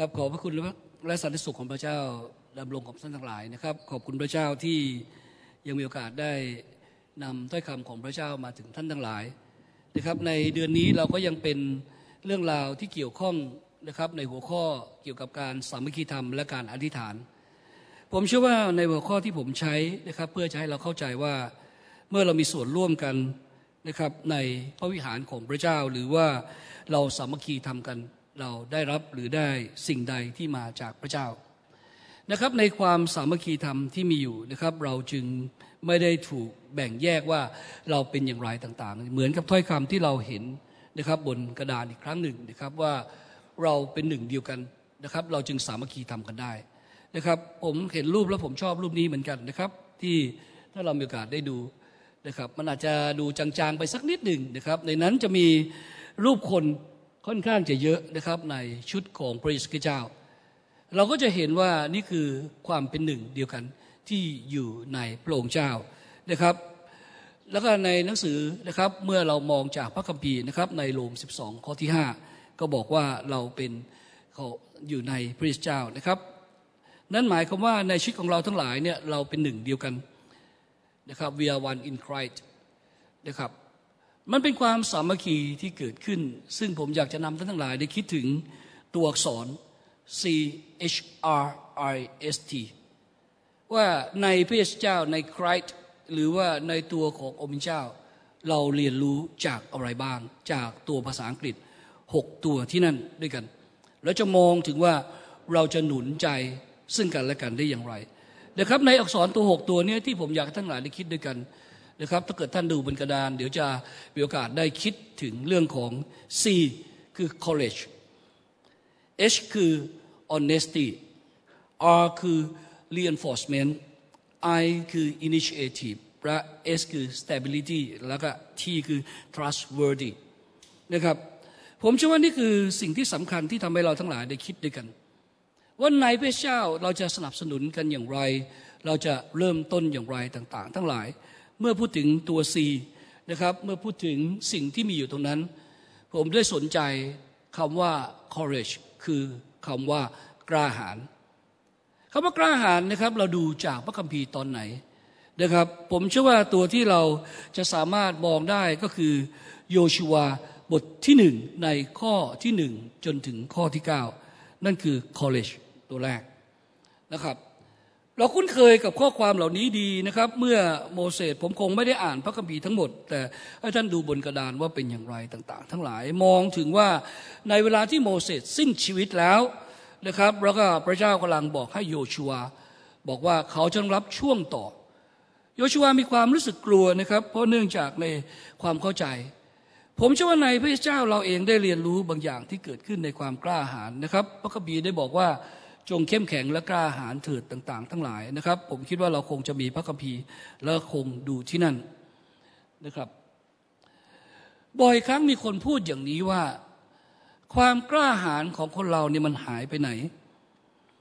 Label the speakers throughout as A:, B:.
A: ครับขอบพระคุณและสันติสุขของพระเจ้าดำรงกับท่านทั้งหลายนะครับ ขอบคุณพระเจ้าที่ยังมีโอกาสได้นำถ้อยคำของพระเจ้ามาถึงท่านทั้งหลายนะครับ ในเดือนนี้เราก็ยังเป็นเรื่องราวที่เกี่ยวข้องนะครับในหัวข้อเกี่ยวกับการสามัคคีธรรมและการอธิษฐาน ผมเชื่อว่าในหัวข้อที่ผมใช้นะครับ เพื่อจะให้เราเข้าใจว่าเมื่อเรามีส่วนร่วมกันนะครับในพระวิหารของพระเจ้าหรือว่าเราสามัคคีทำกัน เราได้รับหรือได้สิ่งใดที่มาจากพระเจ้านะครับในความสามัคคีธรรมที่มีอยู่นะครับ เราจึงไม่ได้ถูกแบ่งแยกว่าเราเป็นอย่างไรต่างๆ เหมือนกับถ้อยคำที่เราเห็นนะครับบนกระดานอีกครั้งหนึ่งนะครับว่าเราเป็นหนึ่งเดียวกันนะครับ เราจึงสามัคคีทำกันได้นะครับ ผมเห็นรูปแล้วผมชอบรูปนี้เหมือนกันนะครับ ที่ถ้าเรามีโอกาสได้ดูนะครับ มันอาจจะดูจางๆไปสักนิดหนึ่งนะครับ ในนั้นจะมีรูปคน ค่อนข้างจะเยอะนะครับในชุดของพระเยซูคริสต์เจ้า เราก็จะเห็นว่านี่คือความเป็นหนึ่งเดียวกันที่อยู่ในพระองค์เจ้านะครับ แล้วก็ในหนังสือนะครับเมื่อเรามองจากพระคัมภีร์นะครับในโรม 12 ข้อที่ 5 ก็บอกว่าเราเป็นเขาอยู่ในพระเจ้านะครับ นั่นหมายความว่าในชีวิตของเราทั้งหลายเนี่ยเราเป็นหนึ่งเดียวกันนะครับ we are one in Christ นะครับ มันเป็นความสามัคคีที่เกิดขึ้น ซึ่งผมอยากจะนำท่านทั้งหลายได้คิดถึงตัวอักษร C H R I S T ว่าในพระเจ้าในคริสต์หรือว่าในตัวขององค์เจ้า เราเรียนรู้จากอะไรบ้าง จากตัวภาษาอังกฤษหกตัวที่นั่นด้วยกัน แล้วจะมองถึงว่าเราจะหนุนใจซึ่งกันและกันได้อย่างไรนะครับในอักษรตัวหกตัวนี้ที่ผมอยากให้ท่านหลายได้คิดด้วยกัน นะครับถ้าเกิดท่านดูบนกระดาน เดี๋ยวจะมีโอกาสได้คิดถึงเรื่องของ C คือ college H คือ honesty R คือ reinforcement I คือ initiative และ S คือ stability แล้วก็ T คือ trustworthy นะครับผมเชื่อว่านี่คือสิ่งที่สำคัญที่ทำให้เราทั้งหลายได้คิดด้วยกัน ว่าในพระเจ้าเราจะสนับสนุนกันอย่างไร เราจะเริ่มต้นอย่างไรต่าง ๆ ทั้งหลาย เมื่อพูดถึงตัว C นะครับ เมื่อพูดถึงสิ่งที่มีอยู่ตรงนั้น ผมได้สนใจคำว่า courage คือคำว่ากล้าหาญคำว่ากล้าหาญนะครับ เราดูจากพระคัมภีร์ตอนไหนนะครับ ผมเชื่อว่าตัวที่เราจะสามารถมองได้ก็คือโยชูวาบทที่หนึ่งในข้อที่หนึ่งจนถึงข้อที่เก้านั่นคือ college ตัวแรกนะครับ เราคุ้นเคยกับข้อความเหล่านี้ดีนะครับ เมื่อโมเสสผมคงไม่ได้อ่านพระคัมภีร์ทั้งหมด แต่ให้ท่านดูบนกระดานว่าเป็นอย่างไรต่างๆ ทั้งหลายมองถึงว่าในเวลาที่โมเสสสิ้นชีวิตแล้วนะครับแล้วก็พระเจ้ากำลังบอกให้โยชัวบอกว่าเขาจะรับช่วงต่อ โยชัวมีความรู้สึกกลัวนะครับ เพราะเนื่องจากในความเข้าใจ ผมเชื่อว่าในพระเจ้าเราเองได้เรียนรู้บางอย่างที่เกิดขึ้นในความกล้าหาญนะครับ พระคัมภีร์ได้บอกว่า จงเข้มแข็งและกล้าหาญเถิดต่าง ๆ ทั้งหลายนะครับ ผมคิดว่าเราคงจะมีพระคัมภีร์แล้วคงดูที่นั่นนะครับ บ่อยครั้งมีคนพูดอย่างนี้ว่า ความกล้าหาญของคนเราเนี่ยมันหายไปไหน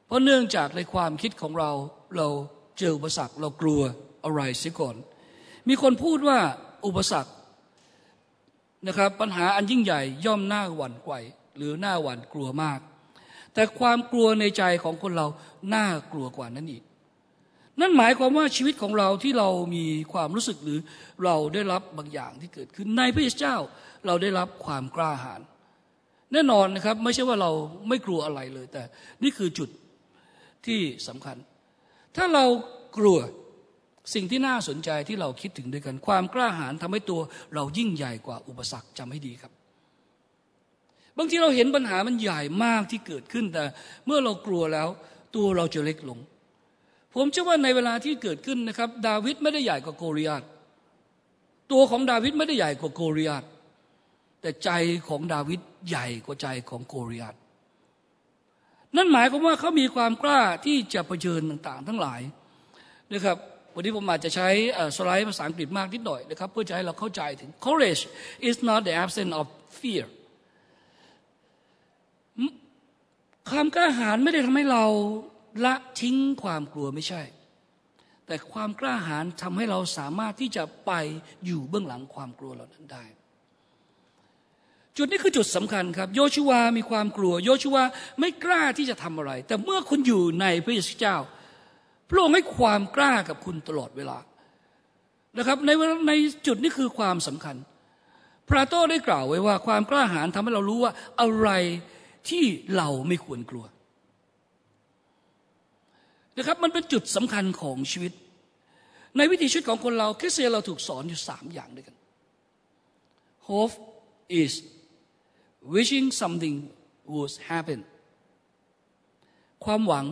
A: เพราะเนื่องจากในความคิดของเราเราเจออุปสรรคเรากลัวอะไรเสียก่อน มีคนพูดว่าอุปสรรคนะครับปัญหาอันยิ่งใหญ่ย่อมหน้าหวั่นไหวหรือหน้าหวั่นกลัวมาก แต่ความกลัวในใจของคนเราน่ากลัวกว่านั้นอีก นั่นหมายความว่าชีวิตของเราที่เรามีความรู้สึกหรือเราได้รับบางอย่างที่เกิดขึ้นในพระเจ้า เราได้รับความกล้าหาญแน่นอนนะครับไม่ใช่ว่าเราไม่กลัวอะไรเลย แต่นี่คือจุดที่สำคัญ ถ้าเรากลัวสิ่งที่น่าสนใจที่เราคิดถึงด้วยกัน ความกล้าหาญทำให้ตัวเรายิ่งใหญ่กว่าอุปสรรคจำให้ดีครับ บางทีเราเห็นปัญหามันใหญ่มากที่เกิดขึ้นแต่ เมื่อเรากลัวแล้ว ตัวเราจะเล็กลง ผมเชื่อว่าในเวลาที่เกิดขึ้นนะครับ ดาวิดไม่ได้ใหญ่กว่าโกริยาตตัวของดาวิดไม่ได้ใหญ่กว่าโกริยาตแต่ใจของดาวิดใหญ่กว่าใจของโกริยาตนั่นหมายความว่าเขามีความกล้าที่จะเผชิญต่างๆ ทั้งหลายนะครับวันนี้ผมอาจจะใช้สไลด์ภาษาอังกฤษมากนิดหน่อยนะครับ เพื่อจะให้เราเข้าใจถึง courage is not the absence of fear ความกล้าหาญไม่ได้ทำให้เราละทิ้งความกลัวไม่ใช่ แต่ความกล้าหาญทำให้เราสามารถที่จะไปอยู่เบื้องหลังความกลัวเหล่านั้นได้จุดนี้คือจุดสำคัญครับ โยชูวามีความกลัว โยชูวาไม่กล้าที่จะทำอะไร แต่เมื่อคุณอยู่ในพระเยซูเจ้า พระองค์ให้ความกล้ากับคุณตลอดเวลานะครับในในจุดนี้คือความสำคัญ พระโต้ได้กล่าวไว้ว่า ความกล้าหาญทำให้เรารู้ว่าอะไร ที่เราไม่ควรกลัวนะครับมันเป็นจุดสำคัญของชีวิต ในวิถีชีวิตของคนเราคริสเตียนเราถูกสอนอยู่สามอย่างด้วยกัน hope is wishing something would happen ความหวัง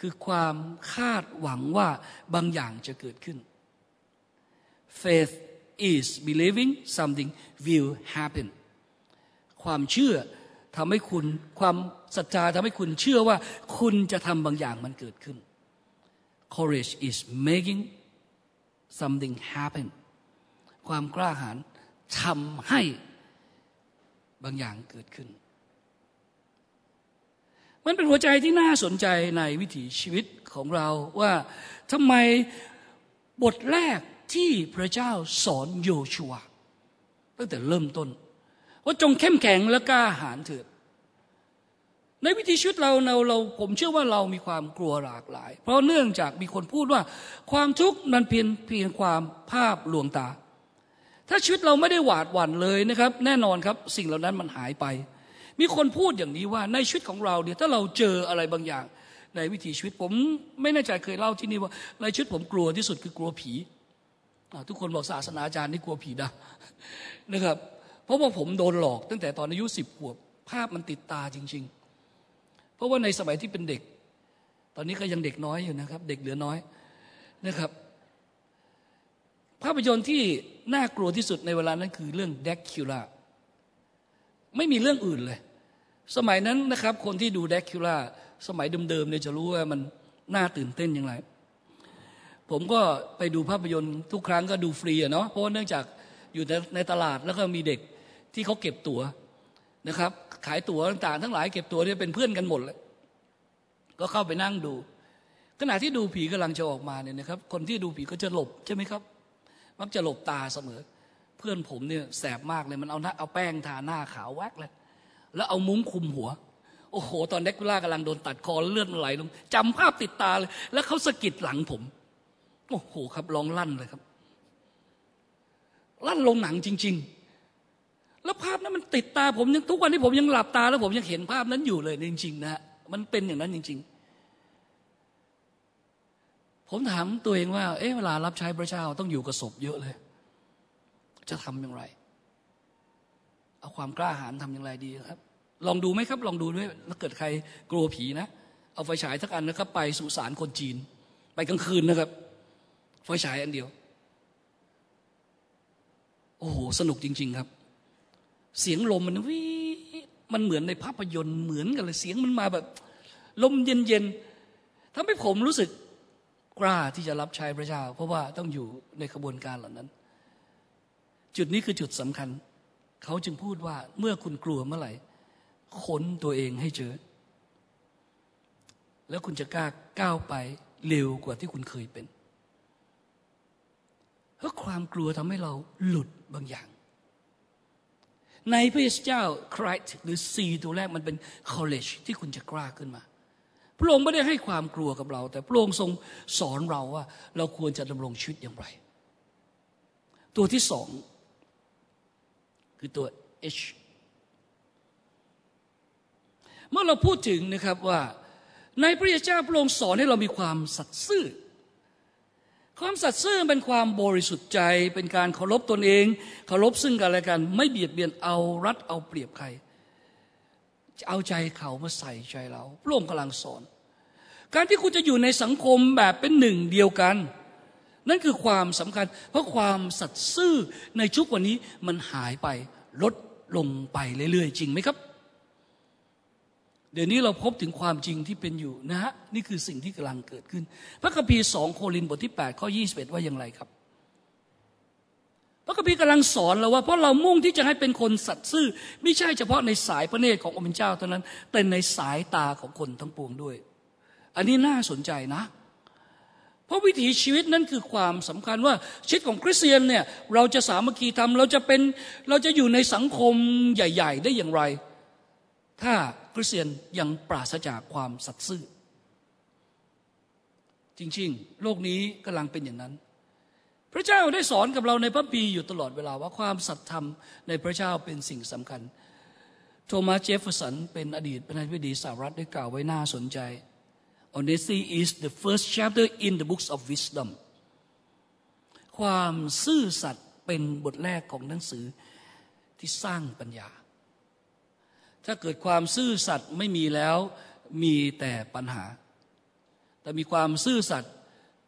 A: คือความคาดหวังว่าบางอย่างจะเกิดขึ้น faith is believing something will happen ความเชื่อ ทำให้คุณความศรัทธาทำให้คุณเชื่อว่าคุณจะทำบางอย่างมันเกิดขึ้น courage is making something happen ความกล้าหาญทำให้บางอย่างเกิดขึ้น มันเป็นหัวใจที่น่าสนใจในวิถีชีวิตของเราว่าทำไมบทแรกที่พระเจ้าสอนโยชัวตั้งแต่เริ่มต้น ว่าจงเข้มแข็งและกล้าหาญเถิดในวิถีชีวิตเราเราเราผมเชื่อว่าเรามีความกลัวหลากหลาย เพราะเนื่องจากมีคนพูดว่า ความทุกข์มันเพียงเพียงความภาพลวงตา ถ้าชีวิตเราไม่ได้หวาดหวั่นเลยนะครับ แน่นอนครับสิ่งเหล่านั้นมันหายไป มีคนพูดอย่างนี้ว่าในชีวิตของเราเนี่ยถ้าเราเจออะไรบางอย่าง ในวิถีชีวิตผมไม่แน่ใจเคยเล่าที่นี่ว่าในชีวิตผมกลัวที่สุดคือกลัวผีทุกคนบอกศาสนาจารย์นี่กลัวผีนะนะครับ เพราะว่าผมโดนหลอกตั้งแต่ตอนอายุสิบขวบภาพมันติดตาจริง ๆ เพราะว่าในสมัยที่เป็นเด็ก ตอนนี้ก็ยังเด็กน้อยอยู่นะครับ เด็กเหลือน้อยนะครับ ภาพยนตร์ที่น่ากลัวที่สุดในเวลานั้นคือเรื่องแดกคิวล่าไม่มีเรื่องอื่นเลย สมัยนั้นนะครับ คนที่ดูแดกคิวล่าสมัยเดิมๆเนี่ยจะรู้ว่ามันน่าตื่นเต้นอย่างไร ผมก็ไปดูภาพยนตร์ทุกครั้งก็ดูฟรีอะเนาะเพราะเนื่องจาก อยู่ในตลาดแล้วก็มีเด็กที่เขาเก็บตั๋วนะครับ ขายตั๋วต่างๆ ทั้งหลายเก็บตั๋วเนี่ยเป็นเพื่อนกันหมดเลยก็เข้าไปนั่งดู ขณะที่ดูผีกำลังจะออกมาเนี่ยนะครับ คนที่ดูผีก็จะหลบใช่ไหมครับ มักจะหลบตาเสมอ เพื่อนผมเนี่ยแสบมากเลยมันเอาหน้าเอาแป้งทาหน้าขาวแวกเลย แล้วเอามุ้งคุมหัวโอ้โห ตอนเด็กกุล่ากำลังโดนตัดคอเลือดไหลลงจำภาพติดตาเลย แล้วเขาสะกิดหลังผม โอ้โห ครับร้องลั่นเลยครับ ลั่นลงหนังจริง ๆ แล้วภาพนั้นมันติดตาผมยังทุกวันนี้ผมยังหลับตา แล้วผมยังเห็นภาพนั้นอยู่เลยจริง ๆ นะมันเป็นอย่างนั้นจริง ๆ ผมถามตัวเองว่า เอ๊ะเวลารับใช้พระเจ้าต้องอยู่กับศพเยอะเลย จะทำอย่างไร เอาความกล้าหาญทำอย่างไรดีครับ ลองดูไหมครับ ลองดูด้วยถ้าเกิดใครกลัวผีนะ เอาไฟฉายทักอันนะครับ ไปสุสานคนจีน ไปกลางคืนนะครับ ไฟฉายอันเดียว โอ้โห สนุกจริง ๆ ครับ เสียงลมมันวิมันเหมือนในภาพยนตร์เหมือนกันเลยเสียงมันมาแบบ ลมเย็นๆทำให้ผมรู้สึกกล้าที่จะรับใช้พระเจ้า เพราะว่าต้องอยู่ในขบวนการเหล่านั้น จุดนี้คือจุดสำคัญ เขาจึงพูดว่าเมื่อคุณกลัวเมื่อไหร่ค้นตัวเองให้เจอ แล้วคุณจะกล้าก้าวไปเร็วกว่าที่คุณเคยเป็น เพราะความกลัวทำให้เราหลุด บางอย่าง ในพระเจ้าคริสต์หรือซีตัวแรกมันเป็น college ที่คุณจะกล้าขึ้นมา พระองค์ไม่ได้ให้ความกลัวกับเรา แต่พระองค์ทรงสอนเราว่า เราควรจะดำรงชีวิตอย่างไร ตัวที่สองคือตัว H เมื่อเราพูดถึงนะครับว่าในพระเจ้าพระองค์สอนให้เรามีความสัตย์ซื่อ ความสัตย์ซื่อเป็นความบริสุทธิ์ใจ เป็นการเคารพตนเองเคารพซึ่งกันและกัน ไม่เบียดเบียนเอารัดเอาเปรียบใครเอาใจเขามาใส่ใจเราพระองค์กำลังสอน การที่คุณจะอยู่ในสังคมแบบเป็นหนึ่งเดียวกัน นั่นคือความสำคัญ เพราะความสัตย์ซื่อในชุกวันนี้มันหายไปลดลงไปเรื่อยๆ จริงไหมครับ เดี๋ยวนี้เราพบถึงความจริงที่เป็นอยู่นะฮะนี่คือสิ่งที่กำลังเกิดขึ้น พระคัมภีร์สองโครินบทที่ 8 ข้อ 21 ว่าอย่างไรครับ พระคัมภีร์กำลังสอนเราว่าเพราะเรามุ่งที่จะให้เป็นคนสัตย์ซื่อ ไม่ใช่เฉพาะในสายพระเนตรขององค์เจ้าเท่านั้น แต่ในสายตาของคนทั้งปวงด้วย อันนี้น่าสนใจนะ เพราะวิถีชีวิตนั้นคือความสำคัญว่าชีวิตของคริสเตียนเนี่ยเราจะสามัคคีทำเราจะเป็นเราจะอยู่ในสังคมใหญ่ ๆ ได้อย่างไร ถ้า คริสเตียนยังปราศจากความสัตย์ซื่อ จริงๆ โลกนี้กำลังเป็นอย่างนั้น พระเจ้าได้สอนกับเราในพระปีอยู่ตลอดเวลาว่าความสัตย์ธรรมในพระเจ้าเป็นสิ่งสำคัญ โทมัสเจฟเฟอร์สันเป็นอดีตประธานาธิบดีสหรัฐได้กล่าวไว้น่าสนใจ Honesty is the first chapter in the books of wisdom ความซื่อสัตย์เป็นบทแรกของหนังสือที่สร้างปัญญา ถ้าเกิดความซื่อสัตย์ไม่มีแล้วมีแต่ปัญหา แต่มีความซื่อสัตย์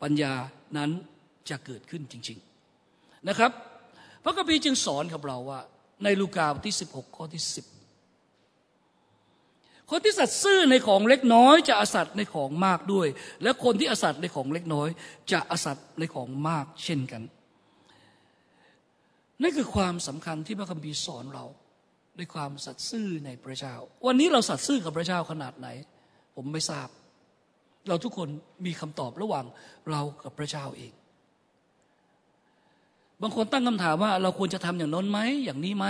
A: ปัญญานั้นจะเกิดขึ้นจริง ๆนะครับ พระคัมภีร์จึงสอนกับเราว่า ในลูกาบทที่ 16 ข้อที่ 10 คนที่สัตย์ซื่อในของเล็กน้อย จะอสัตย์ในของมากด้วย และคนที่อสัตย์ในของเล็กน้อย จะอสัตย์ในของมากเช่นกันนั่นคือความสำคัญที่พระคัมภีร์สอนเรา ด้วยความสัตย์ซื่อในพระเจ้า วันนี้เราสัตย์ซื่อกับพระเจ้าขนาดไหน ผมไม่ทราบ เราทุกคนมีคำตอบระหว่างเรากับพระเจ้าเอง บางคนตั้งคำถามว่าเราควรจะทำอย่างน้นไหมอย่างนี้ไหม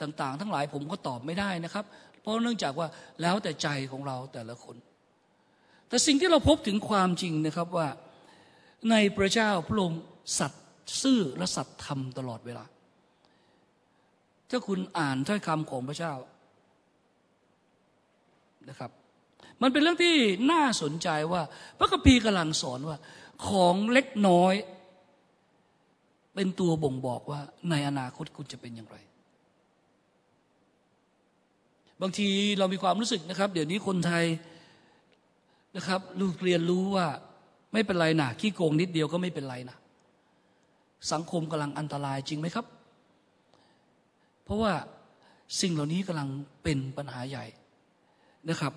A: ต่าง ๆ ทั้งหลายผมก็ตอบไม่ได้นะครับ เพราะเนื่องจากว่าแล้วแต่ใจของเราแต่ละคน แต่สิ่งที่เราพบถึงความจริงนะครับว่าในพระเจ้าพระองค์สัตย์ซื่อและสัตย์ธรรมตลอดเวลา ถ้าคุณอ่านถ้อยคำของพระเจ้านะครับ มันเป็นเรื่องที่น่าสนใจว่า พระคัมภีร์กำลังสอนว่า ของเล็กน้อย เป็นตัวบ่งบอกว่า ในอนาคตคุณจะเป็นอย่างไร บางทีเรามีความรู้สึกนะครับ เดี๋ยวนี้คนไทยนะครับลูกเรียนรู้ว่าไม่เป็นไรนะขี้โกงนิดเดียวก็ไม่เป็นไรนะสังคมกำลังอันตรายจริงไหมครับ ราะว่าสิ่งเหล่านี้กำลังเป็นปัญหาใหญ่นะครับ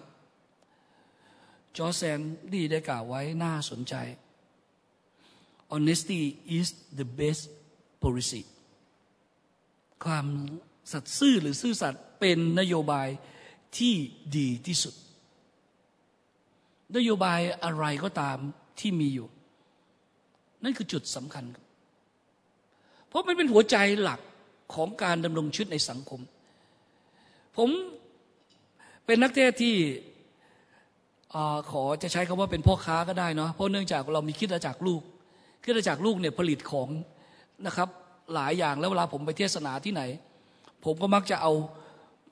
A: จอแซนดีได้กล่าวไว้น่าสนใจ honesty is the best policy ความสัตย์ซื่อหรือซื่อสัตย์เป็นนโยบายที่ดีที่สุด นโยบายอะไรก็ตามที่มีอยู่ นั่นคือจุดสำคัญ เพราะมันเป็นหัวใจหลัก ของการดำรงชีวิตในสังคม ผมเป็นนักเทศน์ที่ขอจะใช้คำว่าเป็นพ่อค้าก็ได้เนาะเพราะเนื่องจากเรามีคริสตจักรลูกคริสตจักรลูกเนี่ยผลิตของนะครับหลายอย่างแล้วเวลาผมไปเทศนาที่ไหน ผมก็มักจะเอา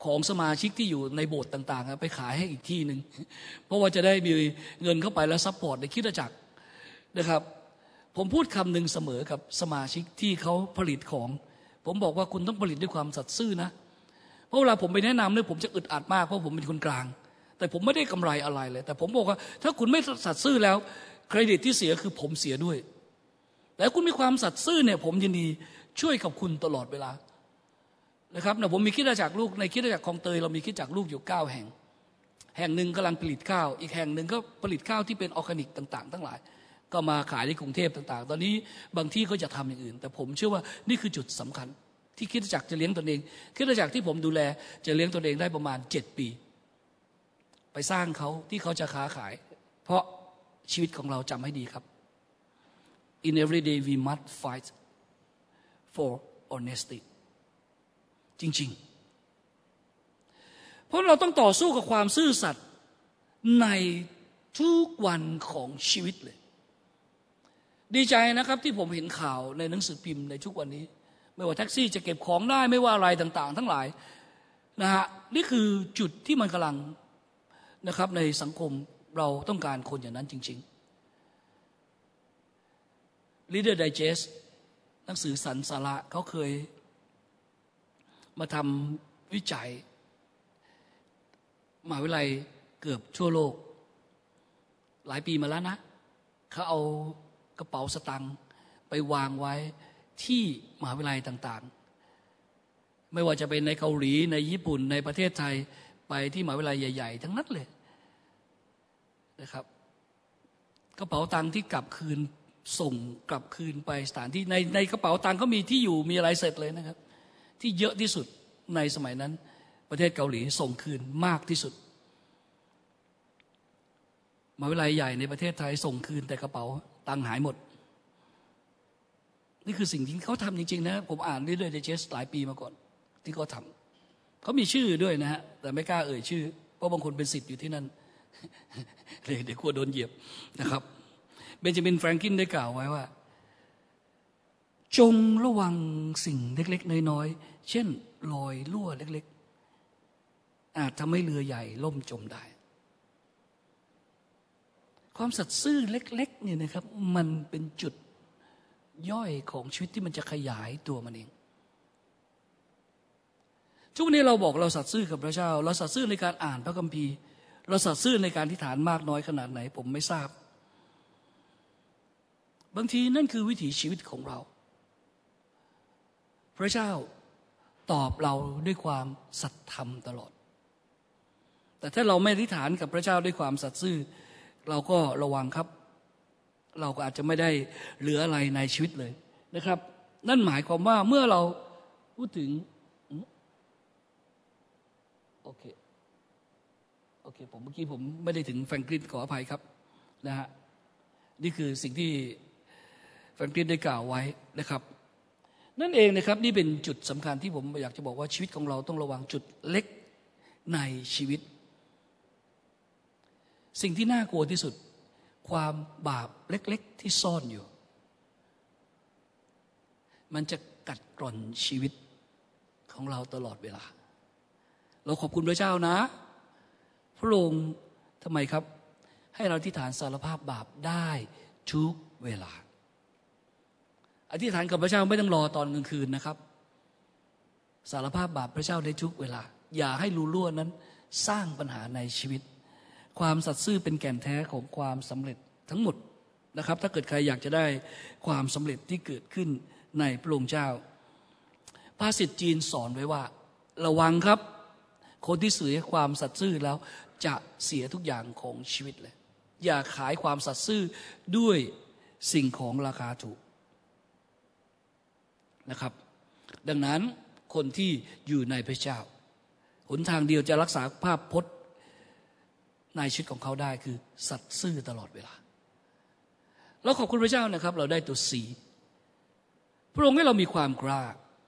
A: ของสมาชิกที่อยู่ในโบสถ์ต่างๆ ไปขายให้อีกที่หนึ่งเพราะว่าจะได้มีเงินเข้าไปแล้ว support ในคริสตจักรนะครับ ผมพูดคำหนึ่งเสมอกับสมาชิกที่เขาผลิตของ ผมบอกว่าคุณต้องผลิตด้วยความสัตย์ซื่อนะ เพราะเวลาผมไปแนะนำเนี่ยผมจะอึดอัดมากเพราะผมเป็นคนกลาง แต่ผมไม่ได้กำไรอะไรเลย แต่ผมบอกว่า ถ้าคุณไม่สัตย์ซื่อแล้ว เครดิตที่เสียคือผมเสียด้วย แต่คุณมีความสัตย์ซื่อเนี่ย ผมยินดีช่วยกับคุณตลอดเวลานะครับนะผมมีคิดจากลูกในคิดจากคลองเตยเรามีคิดจากลูกอยู่เก้าแห่ง แห่งหนึ่งกำลังผลิตข้าว อีกแห่งหนึ่งก็ผลิตข้าวที่เป็นออร์แกนิกต่าง ๆ ทั้งหลาย ก็มาขายในกรุงเทพต่าง ๆ ตอนนี้บางที่ก็จะทำอย่างอื่น แต่ผมเชื่อว่านี่คือจุดสำคัญ ที่คิดจักจะเลี้ยงตนเองคิดจักที่ผมดูแลจะเลี้ยงตนเองได้ประมาณเจ็ดปี ไปสร้างเขาที่เขาจะค้าขาย เพราะชีวิตของเราจำให้ดีครับ in every day we must fight for honesty จริง ๆ เพราะเราต้องต่อสู้กับความซื่อสัตย์ในทุกวันของชีวิตเลย ดีใจนะครับที่ผมเห็นข่าวในหนังสือพิมพ์ในทุกวันนี้ ไม่ว่าแท็กซี่จะเก็บของได้ไม่ว่าอะไรต่าง ๆ ทั้งหลายนะฮะนี่คือจุดที่มันกำลังนะครับในสังคมเราต้องการคนอย่างนั้นจริง ๆ Leader Digest หนังสือสันสาระเขาเคยมาทำวิจัยมหาวิทยาลัยเกือบทั่วโลก หลายปีมาแล้วนะเขาเอา ระเป๋าสตังค์ไปวางไว้ที่มหาวิทยาลัยต่างๆ ไม่ว่าจะเป็นในเกาหลีในญี่ปุ่นในประเทศไทยไปที่มหาวิทยาลัยใหญ่ ๆ ทั้งนั้นเลยนะครับ กระเป๋าตังค์ที่กลับคืนส่งกลับคืนไปสถานที่ในในกระเป๋าตังค์ก็มีที่อยู่มีอะไรเสร็จเลยนะครับ ที่เยอะที่สุดในสมัยนั้น ประเทศเกาหลีส่งคืนมากที่สุดมหาวิทยาลัยใหญ่ในประเทศไทยส่งคืนแต่กระเป๋า ตังหายหมด นี่คือสิ่งที่เขาทำจริง ๆ นะ ผมอ่านเรื่อยๆในเจสหลายปีมาก่อน ที่เขาทำเขามีชื่อด้วยนะฮะ แต่ไม่กล้าเอ่ยชื่อ เพราะบางคนเป็นสิทธิ์อยู่ที่นั่นเลยเดี๋ยวกลัวโดนเหยียบนะครับ เบนจามินแฟรงกินได้กล่าวไว้ว่า จงระวังสิ่งเล็ก ๆ น้อยๆ เช่นรอยรั่วเล็ก ๆ อาจทำให้เรือใหญ่ล่มจมได้ ความสัตย์ซื่อเล็กๆเนี่ยนะครับ มันเป็นจุดย่อยของชีวิตที่มันจะขยายตัวมันเองทุกวันนี้เราบอกเราสัตย์ซื่อกับพระเจ้า เราสัตย์ซื่อในการอ่านพระคัมภีร์ เราสัตย์ซื่อในการที่ฐานมากน้อยขนาดไหน ผมไม่ทราบ บางทีนั่นคือวิถีชีวิตของเรา พระเจ้าตอบเราด้วยความสัตย์ธรรมตลอด แต่ถ้าเราไม่อธิษฐานกับพระเจ้าด้วยความสัตย์ซื่อ เราก็ระวังครับ เราก็อาจจะไม่ได้เหลืออะไรในชีวิตเลยนะครับ นั่นหมายความว่าเมื่อเราพูดถึงโอเคโอเคผมเมื่อกี้ผมไม่ได้ถึงแฟรงกลินขออภัยครับนะฮะนี่คือสิ่งที่แฟรงกลินได้กล่าวไว้นะครับนั่นเองนะครับนี่เป็นจุดสำคัญที่ผมอยากจะบอกว่าชีวิตของเราต้องระวังจุดเล็กในชีวิต สิ่งที่น่ากลัวที่สุด ความบาปเล็ก ๆ ที่ซ่อนอยู่ มันจะกัดกร่อนชีวิตของเราตลอดเวลา เราขอบคุณพระเจ้านะ พระองค์ทำไมครับ ให้เราที่ฐานสารภาพบาปได้ทุกเวลา อธิษฐานกับพระเจ้าไม่ต้องรอตอนกลางคืนนะครับ สารภาพบาปพระเจ้าได้ทุกเวลา อย่าให้รูรั่วนั้นสร้างปัญหาในชีวิต ความสัตย์ซื่อเป็นแก่นแท้ของความสำเร็จทั้งหมดนะครับ ถ้าเกิดใครอยากจะได้ความสำเร็จที่เกิดขึ้นในพระองค์เจ้า ภาษิตจีนสอนไว้ว่า ระวังครับ คนที่เสียความสัตย์ซื่อแล้วจะเสียทุกอย่างของชีวิตเลย อย่าขายความสัตย์ซื่อด้วยสิ่งของราคาถูกนะครับ ดังนั้นคนที่อยู่ในพระเจ้า หนทางเดียวจะรักษาภาพพจน์ ในชีวิตของเขาได้คือ สัตย์ซื่อตลอดเวลา เราขอบคุณพระเจ้านะครับ เราได้ตัวสีพระองค์ให้เรามีความกล้า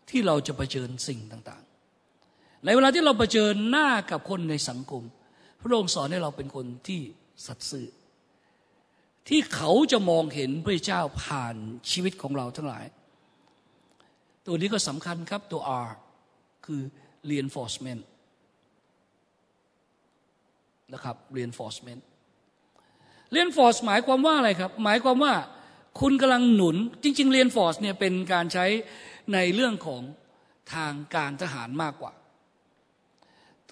A: ที่เราจะะเผชิญสิ่งต่างๆ ในเวลาที่เราเผชิญหน้ากับคนในสังคม พระองค์สอนให้เราเป็นคนที่สัตย์ซื่อที่เขาจะมองเห็นพระเจ้าผ่านชีวิตของเราทั้งหลาย ตัวนี้ก็สำคัญครับตัว R คือ reinforcement นะครับ reinforcement reinforce หมายความว่าอะไรครับ หมายความว่าคุณกำลังหนุนจริง ๆ reinforce เนี่ยเป็นการใช้ในเรื่องของทางการทหารมากกว่า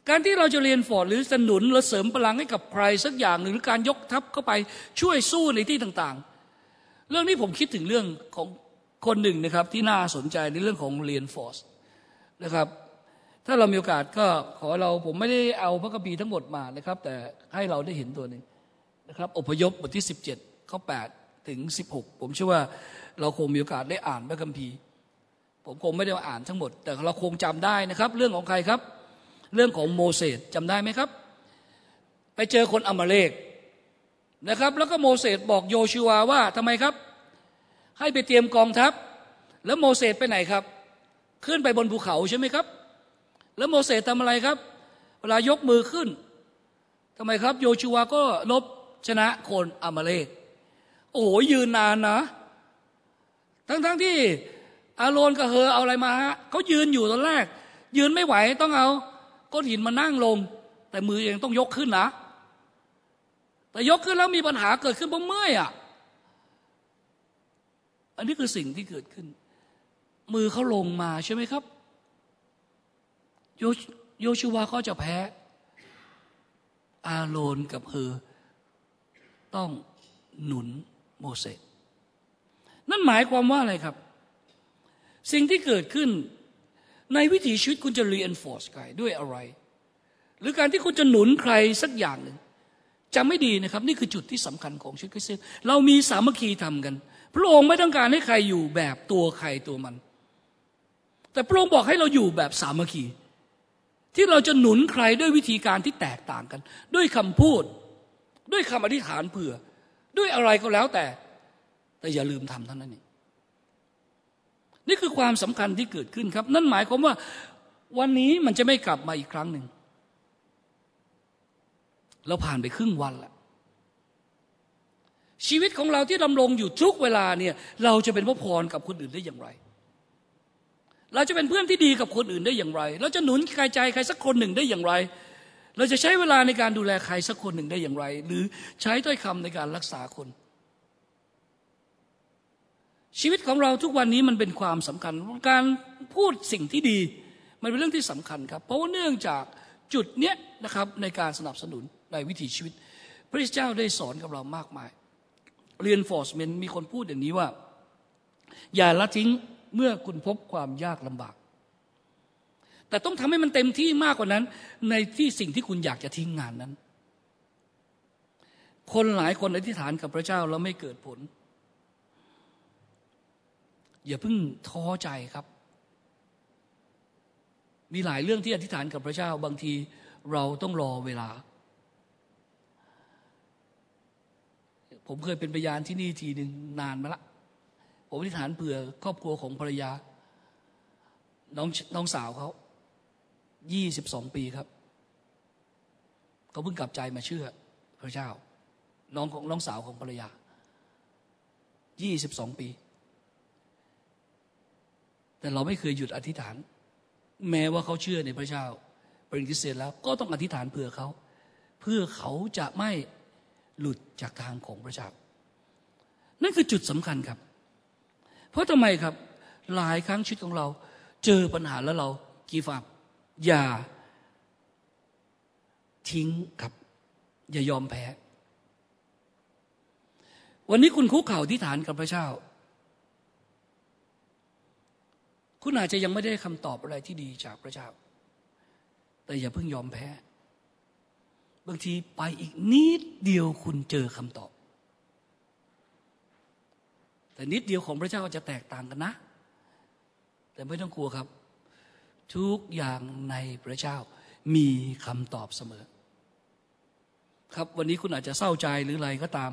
A: การที่เราจะเรียนฟอร์ดหรือสนุนหรือเสริมพลังให้กับใครสักอย่างหนึ่งหรือการยกทัพเข้าไปช่วยสู้ในที่ต่างๆ เรื่องนี้ผมคิดถึงเรื่องของคนหนึ่งนะครับที่น่าสนใจในเรื่องของเรียนฟอร์สนะครับ ถ้าเรามีโอกาสก็ขอเราผมไม่ได้เอาพระคัมภีร์ทั้งหมดมานะครับ แต่ให้เราได้เห็นตัวหนึ่งนะครับ อพยพบทที่ 17ข้อ8ถึง 16 ผมเชื่อว่าเราคงมีโอกาสได้อ่านพระคัมภีร์ ผมคงไม่ได้อ่านทั้งหมด แต่เราคงจำได้นะครับ เรื่องของใครครับ เรื่องของโมเสสจำได้ไหมครับ ไปเจอคนอมาเลกนะครับ แล้วก็โมเสสบอกโยชูวาว่าทำไมครับ ให้ไปเตรียมกองทัพ แล้วโมเสสไปไหนครับ ขึ้นไปบนภูเขาใช่ไหมครับ แล้วโมเสสทำอะไรครับ เวลายกมือขึ้นทำไมครับ โยชูวาก็ลบชนะคนอมาเลกโอ้โหยืนนานนะ ทั้งๆทที่อาโรนกับเฮอเอาอะไรมาฮะเขายืนอยู่ตอนแรก ยืนไม่ไหวต้องเอาก้อนหินมานั่งลง แต่มือเองต้องยกขึ้นนะ แต่ยกขึ้นแล้วมีปัญหาเกิดขึ้นเพราะเมื่อยอะอันนี้คือสิ่งที่เกิดขึ้น มือเขาลงมาใช่ไหมครับ โยชูวาเขาจะแพ้ อาโรนกับเฮอต้องหนุนโมเสสนั่นหมายความว่าอะไรครับ สิ่งที่เกิดขึ้นในวิถีชีวิตคุณจะ reinforce ใครด้วยอะไร หรือการที่คุณจะหนุนใครสักอย่างหนึ่งจำไม่ดีนะครับ นี่คือจุดที่สำคัญของชีวิตคริสเตียนเรามีสามัคคีทำกัน พระองค์ไม่ต้องการให้ใครอยู่แบบตัวใครตัวมัน แต่พระองค์บอกให้เราอยู่แบบสามัคคี ที่เราจะหนุนใครด้วยวิธีการที่แตกต่างกัน ด้วยคำพูด ด้วยคำอธิษฐานเผื่อ ด้วยอะไรก็แล้วแต่ แต่อย่าลืมทำเท่านั้นเองนี่คือความสำคัญที่เกิดขึ้นครับ นั่นหมายความว่าวันนี้มันจะไม่กลับมาอีกครั้งหนึ่ง เราผ่านไปครึ่งวันแล้วชีวิตของเราที่ดำรงอยู่ทุกเวลาเนี่ย เราจะเป็นพระพรกับคนอื่นได้อย่างไร เราจะเป็นเพื่อนที่ดีกับคนอื่นได้อย่างไร เราจะหนุนใครใจใครสักคนหนึ่งได้อย่างไร เราจะใช้เวลาในการดูแลใครสักคนหนึ่งได้อย่างไร หรือใช้ถ้อยคำในการรักษาคน ชีวิตของเราทุกวันนี้มันเป็นความสำคัญ การพูดสิ่งที่ดี มันเป็นเรื่องที่สำคัญครับ เพราะว่าเนื่องจากจุดเนี้ยนะครับในการสนับสนุนในวิถีชีวิต พระเจ้าได้สอนกับเรามากมายเรียนฟอร์สเมนมีคนพูดอย่างนี้ว่า อย่าละทิ้ง เมื่อคุณพบความยากลำบาก แต่ต้องทำให้มันเต็มที่มากกว่านั้น ในที่สิ่งที่คุณอยากจะทิ้งงานนั้น คนหลายคนอธิษฐานกับพระเจ้าแล้วไม่เกิดผล อย่าเพิ่งท้อใจครับ มีหลายเรื่องที่อธิษฐานกับพระเจ้า บางทีเราต้องรอเวลาผมเคยเป็นพยานที่นี่ทีหนึ่งนานมาละ ผมอธิษฐานเผื่อครอบครัวของภรรยา น้องน้องสาวเขายี่สิบสองปีครับเขาเพิ่งกลับใจมาเชื่อพระเจ้า น้องของน้องสาวของภรรยายี่สิบสองปี แต่เราไม่เคยหยุดอธิษฐาน แม้ว่าเขาเชื่อในพระเจ้าเป็นคริสเตียนแล้วก็ต้องอธิษฐานเผื่อเขา เพื่อเขาจะไม่หลุดจากทางของพระเจ้า นั่นคือจุดสำคัญครับ เพราะทำไมครับ หลายครั้งชีวิตของเรา เจอปัญหาแล้วเรากีฟับอย่าทิ้งครับ อย่ายอมแพ้ วันนี้คุณคุกเข่าที่ฐานกับพระเจ้า คุณอาจจะยังไม่ได้คำตอบอะไรที่ดีจากพระเจ้า แต่อย่าเพิ่งยอมแพ้ บางทีไปอีกนิดเดียวคุณเจอคำตอบ แต่นิดเดียวของพระเจ้าจะแตกต่างกันนะ แต่ไม่ต้องกลัวครับ ทุกอย่างในพระเจ้ามีคำตอบเสมอ ครับวันนี้คุณอาจจะเศร้าใจหรืออะไรก็ตาม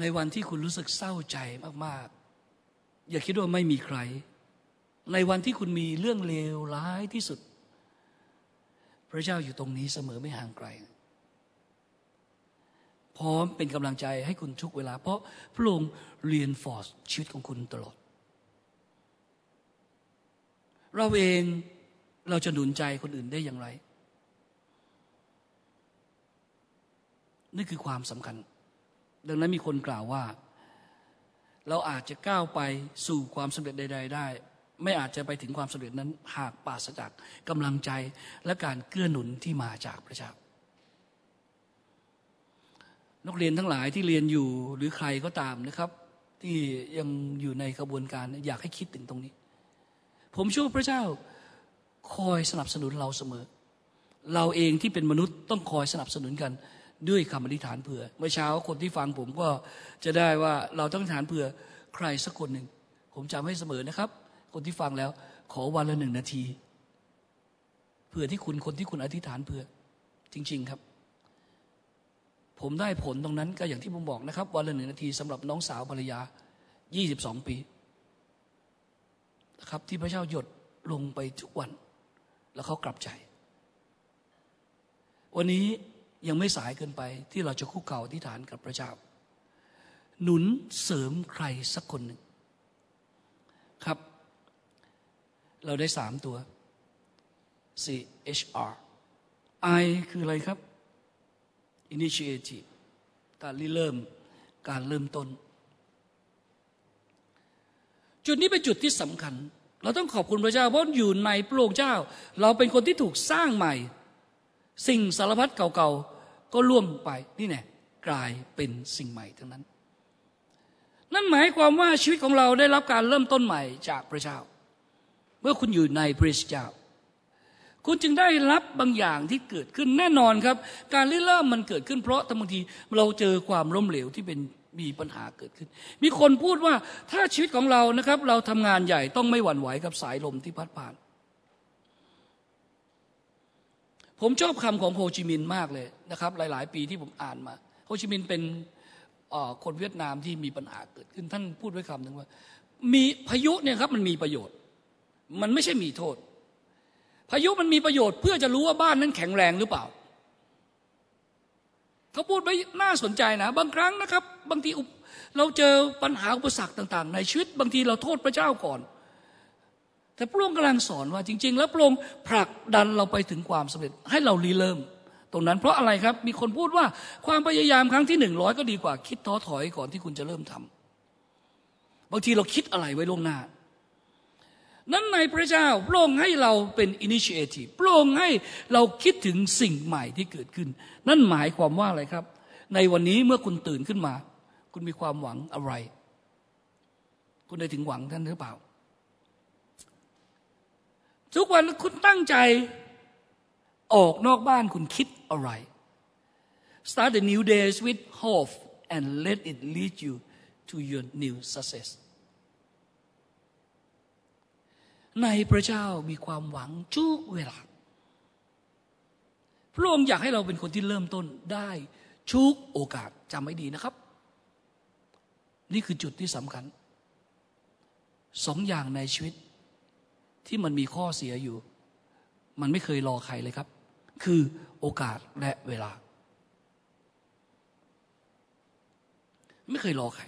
A: ในวันที่คุณรู้สึกเศร้าใจมากๆ อย่าคิดว่าไม่มีใคร ในวันที่คุณมีเรื่องเลวร้ายที่สุด พระเจ้าอยู่ตรงนี้เสมอไม่ห่างไกล พร้อมเป็นกำลังใจให้คุณทุกเวลา เพราะพระองค์เรียนฟอร์สชีวิตของคุณตลอด เราเองเราจะหนุนใจคนอื่นได้อย่างไร นี่คือความสำคัญ ดังนั้นมีคนกล่าวว่า เราอาจจะก้าวไปสู่ความสำเร็จใด ๆ ได้ ไม่อาจจะไปถึงความสำเร็จนั้นหากปราศจากกำลังใจและการเกื้อหนุนที่มาจากพระเจ้า นักเรียนทั้งหลายที่เรียนอยู่หรือใครก็ตามนะครับ ที่ยังอยู่ในกระบวนการอยากให้คิดถึงตรงนี้ ผมเชื่อพระเจ้าคอยสนับสนุนเราเสมอ เราเองที่เป็นมนุษย์ต้องคอยสนับสนุนกันด้วยคำอธิษฐานเผื่อ เมื่อเช้าคนที่ฟังผมก็จะได้ว่าเราต้องอธิษฐานเผื่อใครสักคนหนึ่ง ผมจำให้เสมอนะครับ คนที่ฟังแล้วขอวันละหนึ่งนาทีเพื่อที่คุณคนที่คุณอธิษฐานเพื่อ จริง ๆ ครับ ผมได้ผลตรงนั้นก็อย่างที่ผมบอกนะครับ วันละหนึ่งนาทีสำหรับน้องสาวภรรยายี่สิบสองปีนะครับ ที่พระเจ้าหยดลงไปทุกวัน แล้วเขากลับใจ วันนี้ยังไม่สายเกินไปที่เราจะคุกเข่าที่ฐานกับพระเจ้า หนุนเสริมใครสักคนหนึ่งครับ เราได้สามตัว C H R I คืออะไรครับ initiative การริเริ่มการเริ่มต้น จุดนี้เป็นจุดที่สำคัญ เราต้องขอบคุณพระเจ้า เพราะอยู่ในพระองค์เจ้า เราเป็นคนที่ถูกสร้างใหม่ สิ่งสารพัดเก่าๆ ก็ล่วงไปนี่แน่กลายเป็นสิ่งใหม่ทั้งนั้น นั่นหมายความว่าชีวิตของเราได้รับการเริ่มต้นใหม่จากพระเจ้า เมื่อคุณอยู่ในพระเจ้า คุณจึงได้รับบางอย่างที่เกิดขึ้นแน่นอนครับ การเริ่มมันเกิดขึ้นเพราะบางทีเราเจอความล้มเหลวที่เป็นมีปัญหาเกิดขึ้น มีคนพูดว่าถ้าชีวิตของเรานะครับ เราทำงานใหญ่ต้องไม่หวั่นไหวกับสายลมที่พัดผ่าน ผมชอบคำของโฮจิมินห์มากเลยนะครับ หลาย ๆ ปีที่ผมอ่านมาโฮจิมินห์เป็นคนเวียดนามที่มีปัญหาเกิดขึ้น ท่านพูดไว้คำหนึ่งว่า มีพายุเนี่ยครับมันมีประโยชน์ มันไม่ใช่มีโทษ พายุมันมีประโยชน์เพื่อจะรู้ว่าบ้านนั้นแข็งแรงหรือเปล่าเขาพูดไปน่าสนใจนะ บางครั้งนะครับ บางทีเราเจอปัญหาอุปสรรคต่าง ๆ ในชีวิตบางทีเราโทษพระเจ้าก่อน แต่พระองค์กำลังสอนว่าจริง ๆ แล้วพระองค์ผลักดันเราไปถึงความสำเร็จให้เรารีเริ่ม ตรงนั้นเพราะอะไรครับ มีคนพูดว่าความพยายามครั้งที่หนึ่งร้อยก็ดีกว่า คิดท้อถอยก่อนที่คุณจะเริ่มทำบางทีเราคิดอะไรไว้ล่วงหน้า นั้นในพระเจ้าพระองค์ให้เราเป็นอินิชิเอทีพระองค์ให้เราคิดถึงสิ่งใหม่ที่เกิดขึ้น นั่นหมายความว่าอะไรครับ ในวันนี้เมื่อคุณตื่นขึ้นมา คุณมีความหวังอะไร คุณได้ถึงหวังท่านหรือเปล่า ทุกวันคุณตั้งใจออกนอกบ้านคุณคิดอะไร start the new days with hope and let it lead you to your new success ในพระเจ้ามีความหวังทุกเวลา พระองค์อยากให้เราเป็นคนที่เริ่มต้นได้ทุกโอกาสจำไว้ดีนะครับ นี่คือจุดที่สำคัญสองอย่างในชีวิต ที่มันมีข้อเสียอยู่ มันไม่เคยรอใครเลยครับ คือโอกาสและเวลา ไม่เคยรอใคร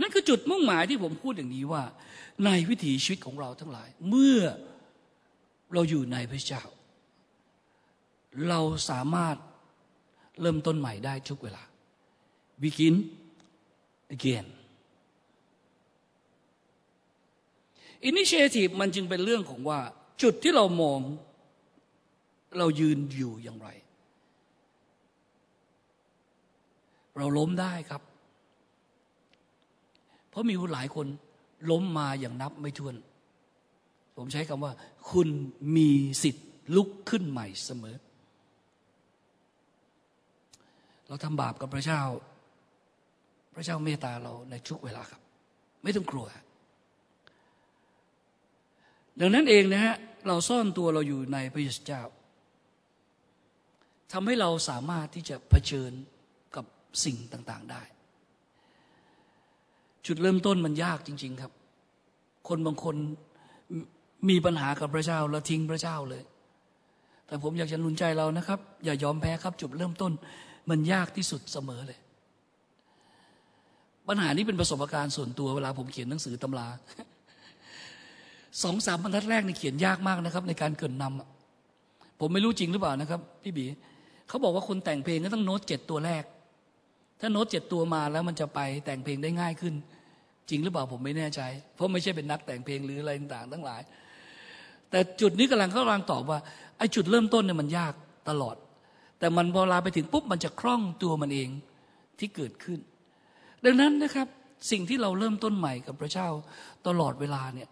A: นั่นคือจุดมุ่งหมายที่ผมพูดอย่างนี้ว่า ในวิถีชีวิตของเราทั้งหลาย เมื่อเราอยู่ในพระเจ้า เราสามารถเริ่มต้นใหม่ได้ทุกเวลา begin again initiative มันจึงเป็นเรื่องของว่า จุดที่เรามองเรายืนอยู่อย่างไร เราล้มได้ครับ ราะมีหลายคนล้มมาอย่างนับไม่ถ้วน ผมใช้คำว่า คุณมีสิทธิ์ลุกขึ้นใหม่เสมอ เราทำบาปกับพระเจ้า พระเจ้าเมตตาเราในทุกเวลาครับ ไม่ต้องกลัว ดังนั้นเองนะฮะเราซ่อนตัวเราอยู่ในพระเยซูเจ้าทำให้เราสามารถที่จะเผชิญกับสิ่งต่าง ๆ ได้ จุดเริ่มต้นมันยากจริง ๆ ครับ คนบางคนมีปัญหากับพระเจ้าแล้วทิ้งพระเจ้าเลย แต่ผมอยากจะนุนใจเรานะครับ อย่ายอมแพ้ครับ จุดเริ่มต้น มันยากที่สุดเสมอเลย ปัญหานี้เป็นประสบการณ์ส่วนตัวเวลาผมเขียนหนังสือตำราสองสามบรรทัดแรกในเขียนยากมากนะครับ ในการเกินนำผมไม่รู้จริงหรือเปล่านะครับ พี่บีเขาบอกว่าคนแต่งเพลงก็ต้องโน้ตเจ็ดตัวแรก ถ้าโน้ตเจ็ดตัวมาแล้วมันจะไปแต่งเพลงได้ง่ายขึ้น จริงหรือเปล่าผมไม่แน่ใจ เพราะไม่ใช่เป็นนักแต่งเพลงหรืออะไรต่างๆทั้งหลาย แต่จุดนี้กำลังเขากำลังตอบว่าไอ้จุดเริ่มต้นเนี่ยมันยากตลอด แต่มันพอลาไปถึงปุ๊บมันจะคล่องตัวมันเองที่เกิดขึ้น ดังนั้นนะครับสิ่งที่เราเริ่มต้นใหม่กับพระเจ้าตลอดเวลาเนี่ย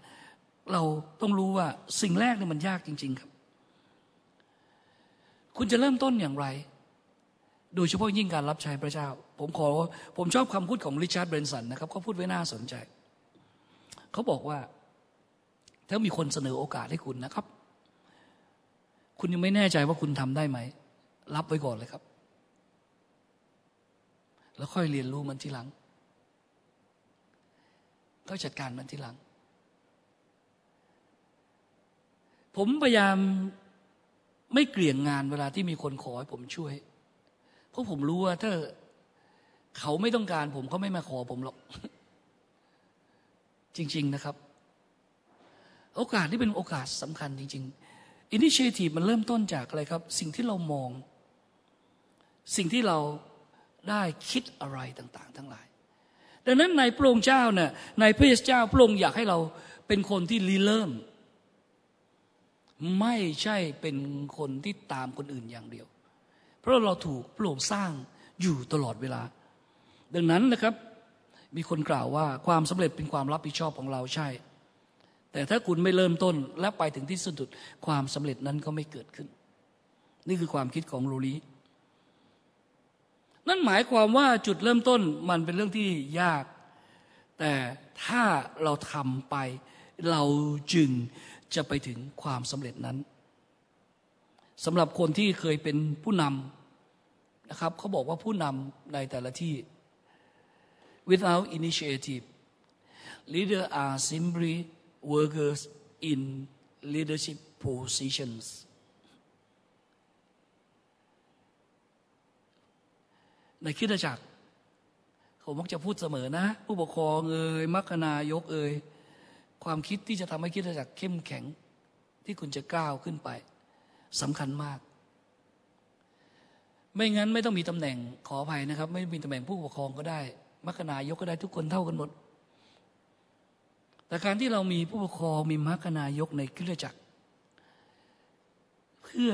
A: เราต้องรู้ว่าสิ่งแรกเนี่ยมันยากจริง ๆครับ คุณจะเริ่มต้นอย่างไร โดยเฉพาะยิ่งการรับใช้พระเจ้า ผมขอผมชอบคำพูดของริชาร์ดเบรนสันนะครับเขาพูดไว้น่าสนใจ เขาบอกว่า ถ้ามีคนเสนอโอกาสให้คุณนะครับ คุณยังไม่แน่ใจว่าคุณทำได้ไหม รับไว้ก่อนเลยครับ แล้วค่อยเรียนรู้มันทีหลังก็จัดการมันทีหลัง ผมพยายามไม่เกลี่ยงงานเวลาที่มีคนขอให้ผมช่วย เพราะผมรู้ว่าถ้า เขาไม่ต้องการผมเขาไม่มาขอผมหรอก จริง ๆนะครับ โอกาสที่เป็นโอกาสสำคัญจริง ๆ อินิเชทีฟมันเริ่มต้นจากอะไรครับ สิ่งที่เรามอง สิ่งที่เราได้คิดอะไรต่าง ๆ ทั้งหลาย ดังนั้นในพระองค์เจ้าเนี่ยในพระเยซูเจ้าพระองค์อยากให้เราเป็นคนที่รีเริ่ม ไม่ใช่เป็นคนที่ตามคนอื่นอย่างเดียว เพราะเราถูกพระองค์สร้างอยู่ตลอดเวลา ดังนั้นนะครับ มีคนกล่าวว่าความสำเร็จเป็นความรับผิดชอบของเราใช่ แต่ถ้าคุณไม่เริ่มต้นและไปถึงที่สุดความสำเร็จนั้นก็ไม่เกิดขึ้น นี่คือความคิดของโรลีนั่นหมายความว่าจุดเริ่มต้นมันเป็นเรื่องที่ยาก แต่ถ้าเราทำไปเราจึงจะไปถึงความสำเร็จนั้นสำหรับคนที่เคยเป็นผู้นำนะครับเขาบอกว่าผู้นำในแต่ละที่ without initiative leaders are simply workers in leadership positions ในคิดจักรผมมักจะพูดเสมอนะ ผู้ปกครองเอ่ยมัคณายกเอ่ยความคิดที่จะทำให้คิดจักรเข้มแข็งที่คุณจะก้าวขึ้นไปสำคัญมาก ไม่งั้นไม่ต้องมีตำแหน่งขออภัยนะครับ ไม่มีตำแหน่งผู้ปกครองก็ได้ มัคคณายกก็ได้ทุกคนเท่ากันหมด แต่การที่เรามีผู้ปกครองมีมัคคณายกในคริสตจักร เพื่อ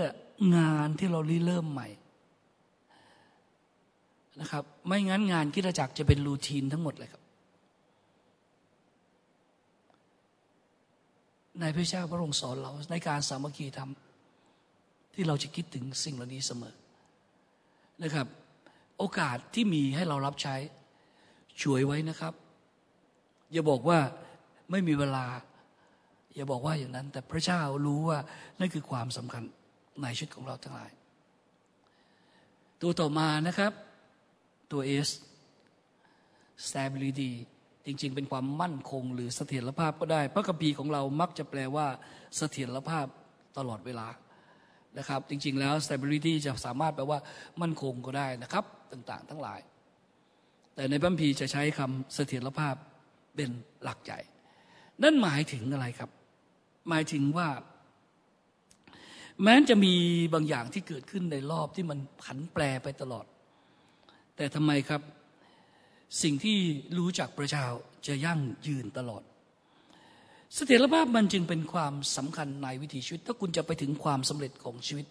A: งานที่เราริเริ่มใหม่นะครับ ไม่งั้นงานคริสตจักรจะเป็นรูทีนทั้งหมดเลยครับในพระเจ้าพระองค์สอนเราในการสามัคคีทำที่เราจะคิดถึงสิ่งเหล่านี้เสมอนะครับ โอกาสที่มีให้เรารับใช้ ช่วยไว้นะครับ อย่าบอกว่าไม่มีเวลา อย่าบอกว่าอย่างนั้น แต่พระเจ้ารู้ว่านั่นคือความสำคัญในชีวิตของเราทั้งหลาย ตัวต่อมานะครับ ตัว S stability จริง ๆ เป็นความมั่นคงหรือเสถียรภาพก็ได้ พระคัมภีร์ของเรามักจะแปลว่าเสถียรภาพตลอดเวลานะครับ จริง ๆ แล้ว stability จะสามารถแปลว่ามั่นคงก็ได้นะครับ ต่าง ๆ ทั้งหลาย แต่ในพัมภีจะใช้คำเสถียรภาพเป็นหลักใหญ่ นั่นหมายถึงอะไรครับ หมายถึงว่า แม้จะมีบางอย่างที่เกิดขึ้นในรอบที่มันผันแปรไปตลอด แต่ทำไมครับ สิ่งที่รู้จักพระเจ้าจะยั่งยืนตลอด เสถียรภาพมันจึงเป็นความสำคัญในวิถีชีวิต ถ้าคุณจะไปถึงความสำเร็จของชีวิต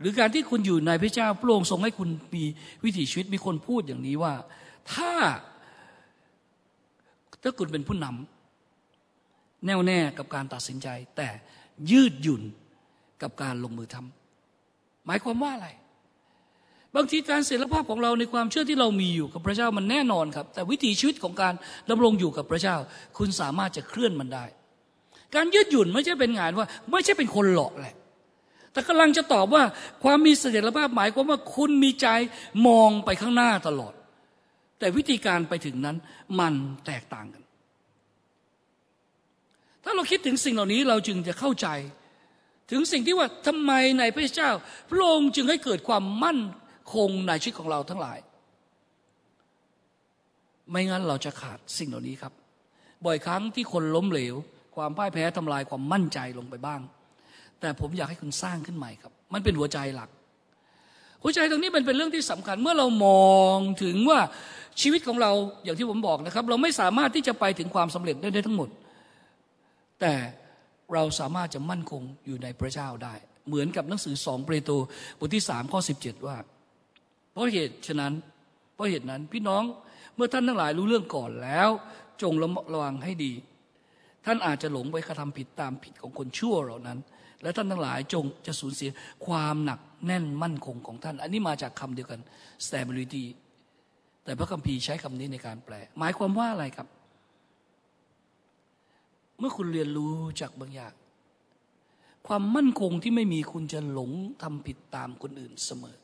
A: หรือการที่คุณอยู่ในพระเจ้าพระองค์ทรงให้คุณมีวิถีชีวิตมีคนพูดอย่างนี้ว่า ถ้าถ้าคุณเป็นผู้นำแน่วแน่กับการตัดสินใจ แต่ยืดหยุ่นกับการลงมือทำหมายความว่าอะไร บางทีการเสถีภาพของเราในความเชื่อที่เรามีอยู่กับพระเจ้ามันแน่นอนครับ แต่วิถีชีวิตของการดำรงอยู่กับพระเจ้า คุณสามารถจะเคลื่อนมันได้ การยืดหยุ่นไม่ใช่เป็นงานว่า ไม่ใช่เป็นคนหลอกแหละ แต่กำลังจะตอบว่าความมีเสถียรภาพหมายความว่าคุณมีใจมองไปข้างหน้าตลอด แต่วิธีการไปถึงนั้นมันแตกต่างกัน ถ้าเราคิดถึงสิ่งเหล่านี้เราจึงจะเข้าใจ ถึงสิ่งที่ว่าทำไมในพระเจ้า พระองค์จึงให้เกิดความมั่นคงในชีวิตของเราทั้งหลาย ไม่งั้นเราจะขาดสิ่งเหล่านี้ครับ บ่อยครั้งที่คนล้มเหลว ความพ่ายแพ้ทำลายความมั่นใจลงไปบ้าง แต่ผมอยากให้คุณสร้างขึ้นใหม่ครับ มันเป็นหัวใจหลัก หัวใจตรงนี้มันเป็นเรื่องที่สำคัญ เมื่อเรามองถึงว่าชีวิตของเราอย่างที่ผมบอกนะครับ เราไม่สามารถที่จะไปถึงความสำเร็จได้ทั้งหมด แต่เราสามารถจะมั่นคงอยู่ในพระเจ้าได้ เหมือนกับหนังสือสองเปโตรบทที่สามข้อสิบเจ็ดว่า เพราะเหตุฉะนั้น เพราะเหตุนั้นพี่น้องเมื่อท่านทั้งหลายรู้เรื่องก่อนแล้ว จงระมัดระวังให้ดี ท่านอาจจะหลงไปกระทำผิดตามผิดของคนชั่วเหล่านั้น และท่านทั้งหลายจงจะสูญเสียความหนักแน่นมั่นคงของท่าน อันนี้มาจากคำเดียวกัน stability แต่พระคัมภีร์ใช้คำนี้ในการแปล หมายความว่าอะไรครับ เมื่อคุณเรียนรู้จากบางอย่าง ความมั่นคงที่ไม่มีคุณจะหลงทำผิดตามคนอื่นเสมอ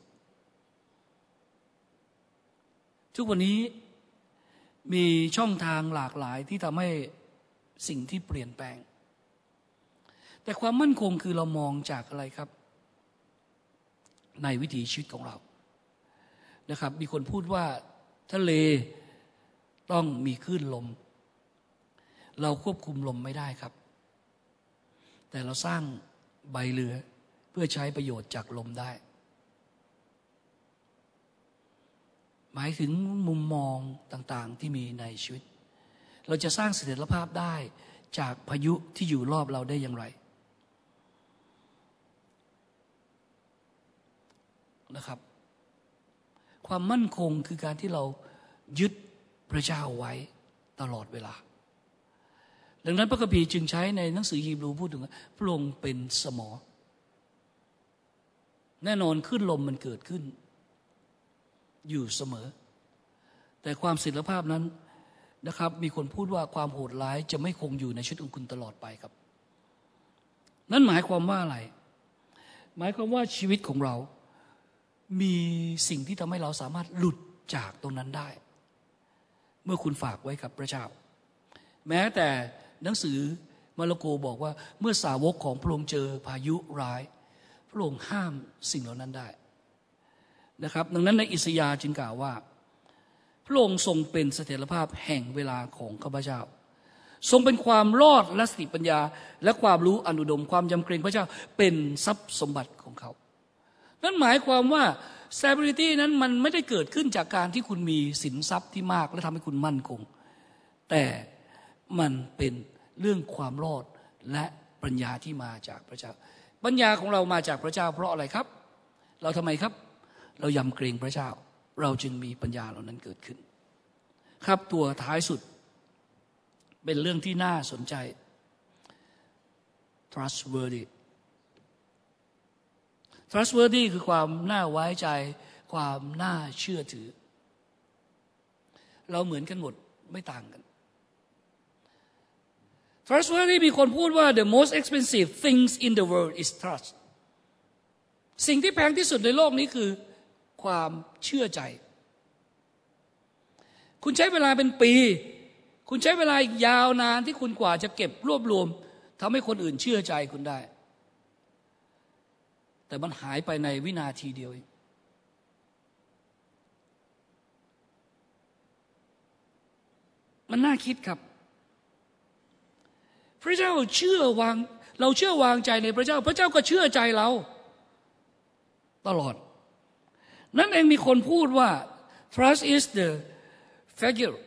A: ทุกวันนี้มีช่องทางหลากหลายที่ทำให้สิ่งที่เปลี่ยนแปลง แต่ความมั่นคงคือเรามองจากอะไรครับ ในวิถีชีวิตของเรานะครับ มีคนพูดว่าทะเลต้องมีคลื่นลม เราควบคุมลมไม่ได้ครับ แต่เราสร้างใบเรือเพื่อใช้ประโยชน์จากลมได้ หมายถึงมุมมองต่างๆที่มีในชีวิต เราจะสร้างเสถียรภาพได้จากพายุที่อยู่รอบเราได้อย่างไร นะครับ ความมั่นคงคือการที่เรายึดพระเจ้าไว้ตลอดเวลา ดังนั้นพระคัมภีร์จึงใช้ในหนังสือฮีบรูพูดถึงพระองค์เป็นสมอ แน่นอนขึ้นลมมันเกิดขึ้น อยู่เสมอ แต่ความศิลภาพนั้นนะครับ มีคนพูดว่าความโหดร้ายจะไม่คงอยู่ในชีวิตของคุณตลอดไปครับ นั่นหมายความว่าอะไร หมายความว่าชีวิตของเรา มีสิ่งที่ทำให้เราสามารถหลุดจากตรงนั้นได้ เมื่อคุณฝากไว้กับพระเจ้า แม้แต่หนังสือมาระโกบอกว่าเมื่อสาวกของพระองค์เจอพายุร้าย พระองค์ห้ามสิ่งเหล่านั้นได้นะครับ ดังนั้นในอิสยาห์จึงกล่าวว่า พระองค์ทรงเป็นเสถียรภาพแห่งเวลาของข้าพเจ้า ทรงเป็นความรอดและสติปัญญา และความรู้อนุดมความยำเกรงพระเจ้าเป็นทรัพย์สมบัติของเขา นั่นหมายความว่า stability นั้นมันไม่ได้เกิดขึ้นจากการที่คุณมีสินทรัพย์ที่มาก และทำให้คุณมั่นคง แต่มันเป็นเรื่องความรอดและปัญญาที่มาจากพระเจ้า ปัญญาของเรามาจากพระเจ้า เพราะอะไรครับ เราทำไมครับ เรายำเกรงพระเจ้า เราจึงมีปัญญาเหล่านั้นเกิดขึ้น ครับตัวท้ายสุดเป็นเรื่องที่น่าสนใจ trustworthy trustworthy คือความน่าไว้ใจ ความน่าเชื่อถือ เราเหมือนกันหมดไม่ต่างกัน trustworthy มีคนพูดว่า the most expensive things in the world is trust สิ่งที่แพงที่สุดในโลกนี้คือ ความเชื่อใจ คุณใช้เวลาเป็นปี คุณใช้เวลาอีกยาวนานที่คุณกว่าจะเก็บรวบรวมทำให้คนอื่นเชื่อใจคุณได้ แต่มันหายไปในวินาทีเดียวเองมันน่าคิดครับ พระเจ้าเชื่อวาง เราเชื่อวางใจในพระเจ้า พระเจ้าก็เชื่อใจเรา ตลอด นั่นเองมีคนพูดว่า trust is the fragile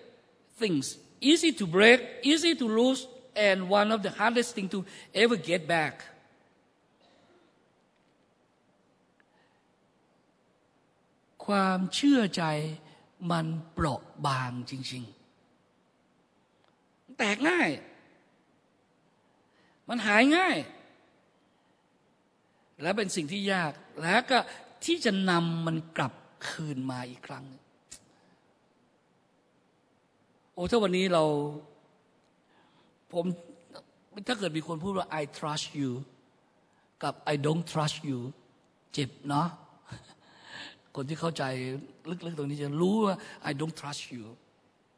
A: things easy to break easy to lose and one of the hardest thing to ever get back ความเชื่อใจมันเปราะบางจริง ๆ แตกง่าย มันหายง่าย และเป็นสิ่งที่ยาก และก็ที่จะนำมันกลับคืนมาอีกครั้ง โอ้ถ้าวันนี้เรา ผมถ้าเกิดมีคนพูดว่า I trust you กับ I don't trust you เจ็บเนาะ คนที่เข้าใจลึกๆตรงนี้จะรู้ว่า I don't trust you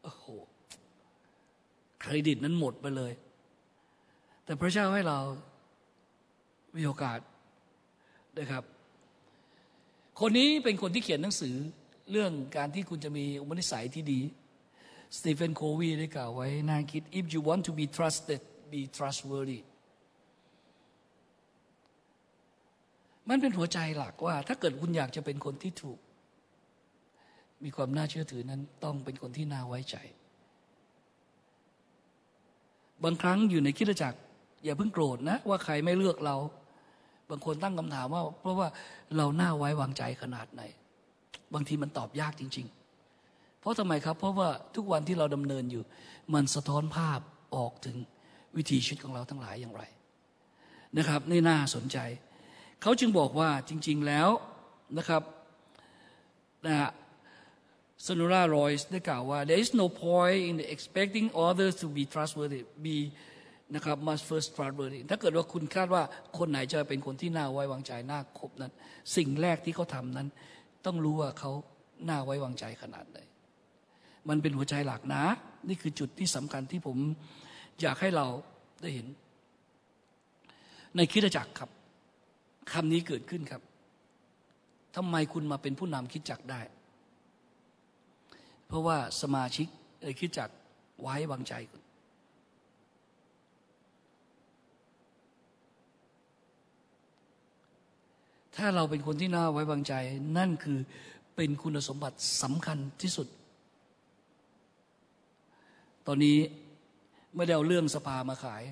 A: โอ้โหเครดิตนั้นหมดไปเลย แต่พระเจ้าให้เรามีโอกาสนะครับ คนนี้เป็นคนที่เขียนหนังสือเรื่องการที่คุณจะมีอุปนิสัยที่ดีสตีเฟนโควีได้กล่าวไว้น่าคิด if you want to be trusted be trustworthy มันเป็นหัวใจหลักว่า ถ้าเกิดคุณอยากจะเป็นคนที่ถูก มีความน่าเชื่อถือนั้นต้องเป็นคนที่น่าไว้ใจ บางครั้งอยู่ในคิดจักร อย่าเพิ่งโกรธนะ ว่าใครไม่เลือกเรา บางคนตั้งคำถามว่า เพราะว่าเราหน้าไว้วางใจขนาดไหน บางทีมันตอบยากจริง ๆ เพราะทำไมครับ เพราะว่าทุกวันที่เราดำเนินอยู่ มันสะท้อนภาพออกถึงวิถีชีวิตของเราทั้งหลายอย่างไร นะครับนี่น่าสนใจ เขาจึงบอกว่าจริง ๆแล้วนะครับนะฮะซนูรารอยส์ได้กล่าวว่า there is no point in expecting others to be trustworthy be นะครับ must first trustworthy ถ้าเกิดว่าคุณคาดว่าคนไหนจะเป็นคนที่น่าไว้วางใจน่าคบนั้น สิ่งแรกที่เขาทำนั้น ต้องรู้ว่าเขาน่าไว้วางใจขนาดไหนมันเป็นหัวใจหลักนะ นี่คือจุดที่สำคัญที่ผมอยากให้เราได้เห็น ในคิดจักรครับ คำนี้เกิดขึ้นครับทำไมคุณมาเป็นผู้นำคิดจักได้ เพราะว่าสมาชิกในคิดจักไว้วางใจคุณถ้าเราเป็นคนที่น่าไว้วางใจ นั่นคือเป็นคุณสมบัติสำคัญที่สุด ตอนนี้ไม่ได้เอาเรื่องสภามาขาย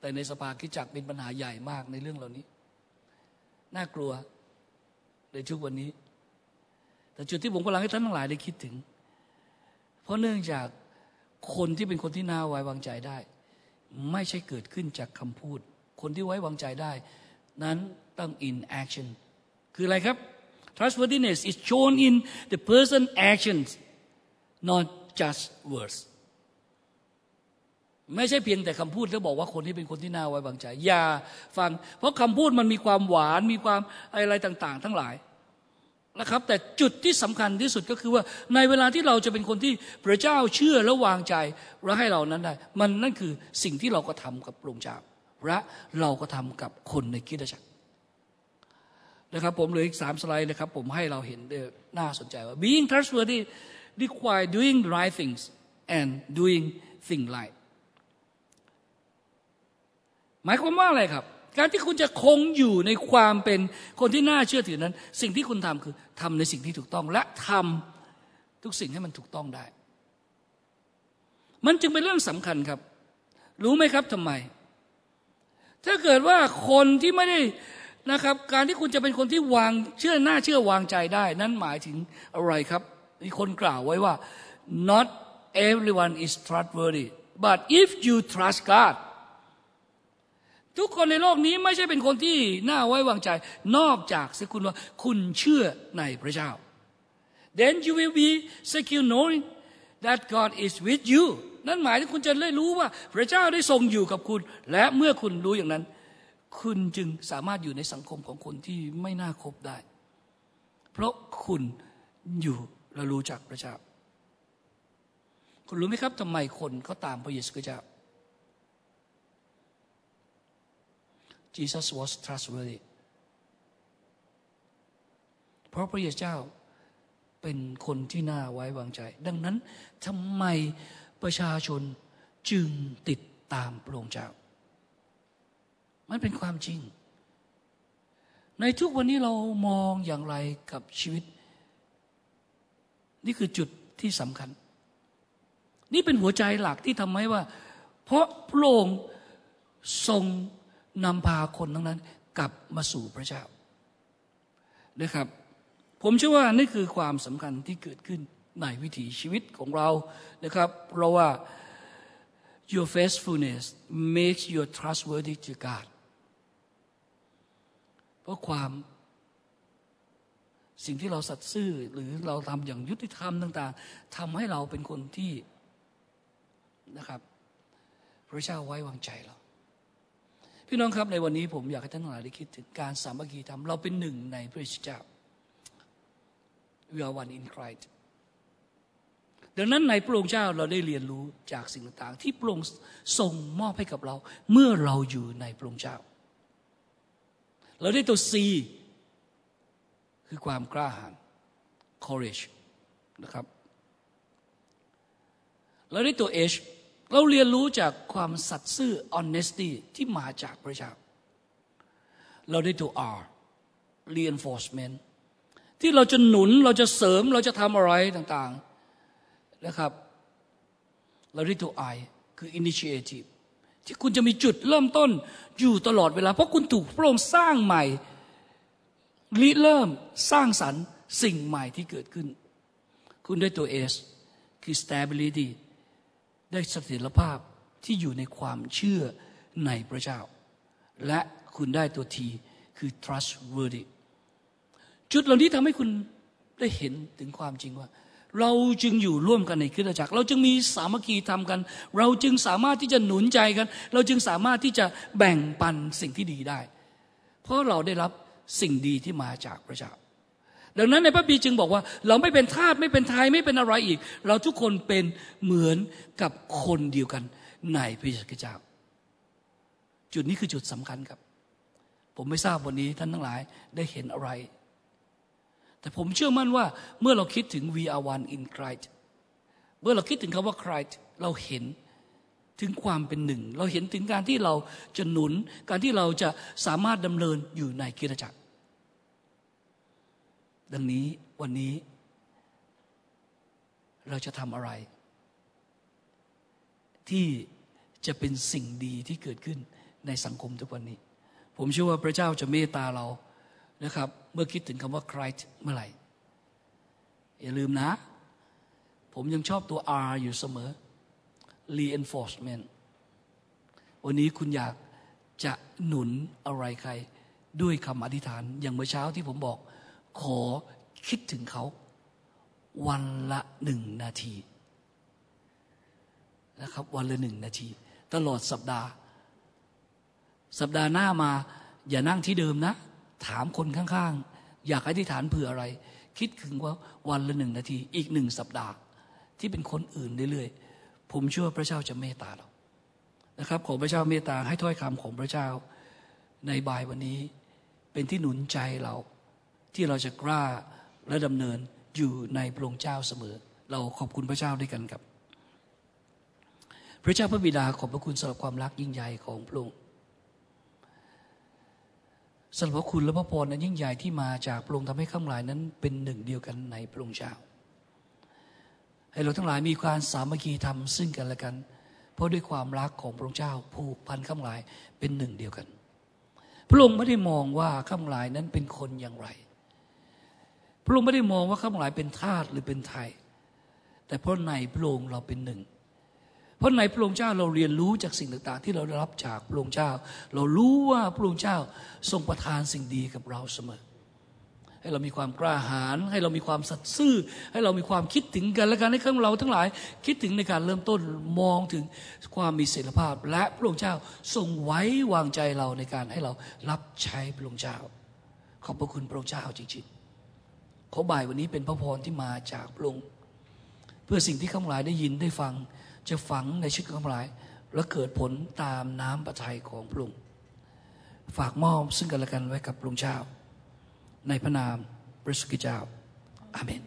A: แต่ในสภาคิดจักเป็นปัญหาใหญ่มากในเรื่องเหล่านี้ น่ากลัวในชุกวันนี้ แต่จุดที่ผมกำลังให้ท่านทั้งหลายได้คิดถึง เพราะเนื่องจากคนที่เป็นคนที่น่าไว้วางใจได้ ไม่ใช่เกิดขึ้นจากคำพูด คนที่ไว้วางใจได้ นั้นต้อง in action คืออะไรครับ trustworthiness is shown in the person actions not just words ไม่ใช่เพียงแต่คำพูดแล้วบอกว่าคนที่เป็นคนที่น่าไว้วางใจ อย่าฟัง เพราะคำพูดมันมีความหวานมีความอะไรต่าง ๆ ทั้งหลายนะครับ แต่จุดที่สำคัญที่สุดก็คือว่าในเวลาที่เราจะเป็นคนที่พระเจ้าเชื่อและวางใจและให้เรานั้นได้ มันนั่นคือสิ่งที่เราก็ทำกับพระองค์เจ้าและเราก็ทำกับคนในคิดจักรนะครับ ผมเหลืออีกสามสไลด์นะครับ ผมให้เราเห็นน่าสนใจว่า being trustworthy require doing the right things and doing things right หมายความว่าอะไรครับ การที่คุณจะคงอยู่ในความเป็นคนที่น่าเชื่อถือนั้น สิ่งที่คุณทำคือทำในสิ่งที่ถูกต้องและทำทุกสิ่งให้มันถูกต้องได้ มันจึงเป็นเรื่องสำคัญครับ รู้ไหมครับทำไม ถ้าเกิดว่าคนที่ไม่ได้นะครับ การที่คุณจะเป็นคนที่วางเชื่อหน้าเชื่อวางใจได้ นั้นหมายถึงอะไรครับมีคนกล่าวไว้ว่า not everyone is trustworthy but if you trust God ทุกคนในโลกนี้ไม่ใช่เป็นคนที่น่าไว้วางใจ นอกจากสิคุณว่าคุณเชื่อในพระเจ้า then you will be secure knowing that God is with you นั่นหมายถึงคุณจะได้รู้ว่าพระเจ้าได้ทรงอยู่กับคุณ และเมื่อคุณรู้อย่างนั้น คุณจึงสามารถอยู่ในสังคมของคนที่ไม่น่าคบได้ เพราะคุณอยู่และรู้จักพระเจ้า คุณรู้ไหมครับทำไมคนเขาตามพระเยซูคริสต์เจ้า Jesus was trustworthy เพราะพระเยซูเจ้าเป็นคนที่น่าไว้วางใจ ดังนั้นทำไมประชาชนจึงติดตามพระองค์เจ้า มันเป็นความจริง ในทุกวันนี้เรามองอย่างไรกับชีวิต นี่คือจุดที่สำคัญ นี่เป็นหัวใจหลักที่ทำให้ว่า เพราะพระองค์ทรง นำพาคนทั้งนั้น กลับมาสู่พระเจ้านะครับ ผมเชื่อว่านี่คือความสำคัญที่เกิดขึ้นในวิถีชีวิตของเรานะครับ เพราะว่า your faithfulness makes you trustworthy to God เพราะความสิ่งที่เราสัตย์ซื่อหรือเราทำอย่างยุติธรรมต่าง ๆทำให้เราเป็นคนที่นะครับ พระเจ้าไว้วางใจเรา พี่น้องครับในวันนี้ผมอยากให้ท่านหลายได้คิดถึงการสามัคคีธรรมเราเป็นหนึ่งในพระเจ้า we are one in Christ ดังนั้นในพระองค์เจ้าเราได้เรียนรู้จากสิ่งต่างๆ ที่พระองค์ทรงมอบให้กับเรา เมื่อเราอยู่ในพระองค์เจ้า เราได้ตัว C คือความกล้าหาญ courage นะครับ เราได้ตัว H เราเรียนรู้จากความสัตย์ซื่อ honesty ที่มาจากพระเจ้า เราได้ตัว R reinforcement ที่เราจะหนุนเราจะเสริมเราจะทำอะไรต่างๆนะครับ เราได้ตัว I คือ initiative ที่คุณจะมีจุดเริ่มต้นอยู่ตลอดเวลา เพราะคุณถูกพระองค์สร้างใหม่ริเริ่มสร้างสรรค์สิ่งใหม่ที่เกิดขึ้น คุณได้ตัว S คือ stability ได้เสถียรภาพที่อยู่ในความเชื่อในพระเจ้า และคุณได้ตัวทีคือ trustworthy จุดเหล่านี้ทำให้คุณได้เห็นถึงความจริงว่า เราจึงอยู่ร่วมกันในคริสตจักร เราจึงมีสามัคคีทำกัน เราจึงสามารถที่จะหนุนใจกัน เราจึงสามารถที่จะแบ่งปันสิ่งที่ดีได้ เพราะเราได้รับสิ่งดีที่มาจากพระเจ้า ดังนั้นในพระบีจึงบอกว่า เราไม่เป็นทาสไม่เป็นไทยไม่เป็นอะไรอีก เราทุกคนเป็นเหมือนกับคนเดียวกันในพระเยซูคริสต์จ้าจุดนี้คือจุดสำคัญครับ ผมไม่ทราบวันนี้ท่านทั้งหลายได้เห็นอะไร แต่ผมเชื่อมั่นว่าเมื่อเราคิดถึง we are one in Christ เมื่อเราคิดถึงคำว่า Christ เราเห็นถึงความเป็นหนึ่ง เราเห็นถึงการที่เราจะหนุน การที่เราจะสามารถดำเนินอยู่ในกิจจักร ดังนี้วันนี้ เราจะทำอะไร ที่จะเป็นสิ่งดีที่เกิดขึ้นในสังคมทุกวันนี้ ผมเชื่อว่าพระเจ้าจะเมตตาเรานะครับ เมื่อคิดถึงคำว่าใครเมื่อไหร่ อย่าลืมนะ ผมยังชอบตัว R อยู่เสมอ reinforcement วันนี้คุณอยากจะหนุนอะไรใคร ด้วยคำอธิษฐานอย่างเมื่อเช้าที่ผมบอก ขอคิดถึงเขา วันละหนึ่งนาทีนะครับ วันละหนึ่งนาที ตลอดสัปดาห์ สัปดาห์หน้ามา อย่านั่งที่เดิมนะ ถามคนข้างๆ อยากอธิษฐานเผื่ออะไร คิดถึงว่าวันละหนึ่งนาที อีกหนึ่งสัปดาห์ ที่เป็นคนอื่นเรื่อยๆ ผมเชื่อพระเจ้าจะเมตตาเรานะครับ ขอพระเจ้าเมตตาให้ถ้อยคำของพระเจ้าในบ่ายวันนี้ เป็นที่หนุนใจเรา ที่เราจะกล้าและดำเนินอยู่ในพระองค์เจ้าเสมอ เราขอบคุณพระเจ้าด้วยกันครับ พระเจ้าพระบิดาขอบพระคุณสำหรับความรักยิ่งใหญ่ของพระองค์สำหรับพระคุณและพระพรนั้นยิ่งใหญ่ที่มาจากพระองค์ทำให้ข้างหลายนั้นเป็นหนึ่งเดียวกันในพระองค์เจ้า ให้เราทั้งหลายมีความสามัคคีธรรมซึ่งกันและกัน เพราะด้วยความรักของพระองค์เจ้าผูกพันข้างหลายเป็นหนึ่งเดียวกัน พระองค์ไม่ได้มองว่าข้างหลายนั้นเป็นคนอย่างไร พระองค์ไม่ได้มองว่าข้างหลายเป็นทาสหรือเป็นไทย แต่เพราะในพระองค์เราเป็นหนึ่ง เพราะในพระองค์เจ้าเราเรียนรู้จากสิ่งต่าง ๆ ที่เราได้รับจากพระองค์เจ้า เรารู้ว่าพระองค์เจ้าทรงประทานสิ่งดีกับเราเสมอ ให้เรามีความกล้าหาญให้เรามีความสัตย์ซื่อ ให้เรามีความคิดถึงกันและการให้ข้างเราทั้งหลายคิดถึงในการเริ่มต้นมองถึงความมีเสรีภาพ และพระองค์เจ้าทรงไว้วางใจเราในการให้เรารับใช้พระองค์เจ้า ขอบพระคุณพระองค์เจ้าจริงๆ ขอบ่ายวันนี้เป็นพระพรที่มาจากพระองค์เพื่อสิ่งที่ข้างหลายได้ยินได้ฟัง จะฝังในชีวิตข้าหลาย และเกิดผลตามน้ำประทัยของพระองค์ฝากมอบซึ่งกันและกันไว้กับพระองค์เจ้า ในพระนามพระสุกิเจ้าอาเมน